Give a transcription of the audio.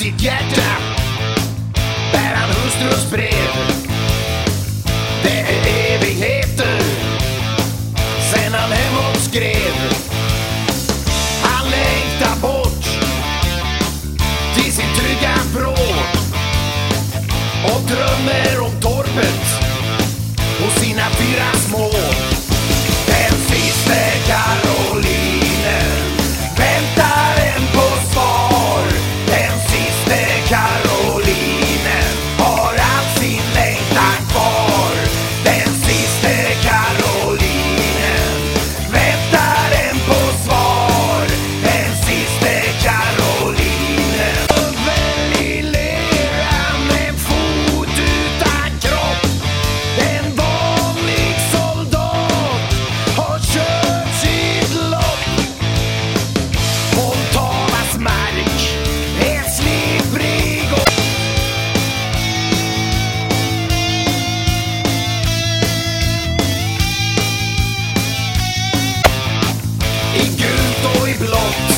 sitt hjärta bär han hustrus brev. Det är evigheter sen han hemåt skrev. Han längtar bort till sin trygga vrå och drömmer om torpet och sina fyra små. blood.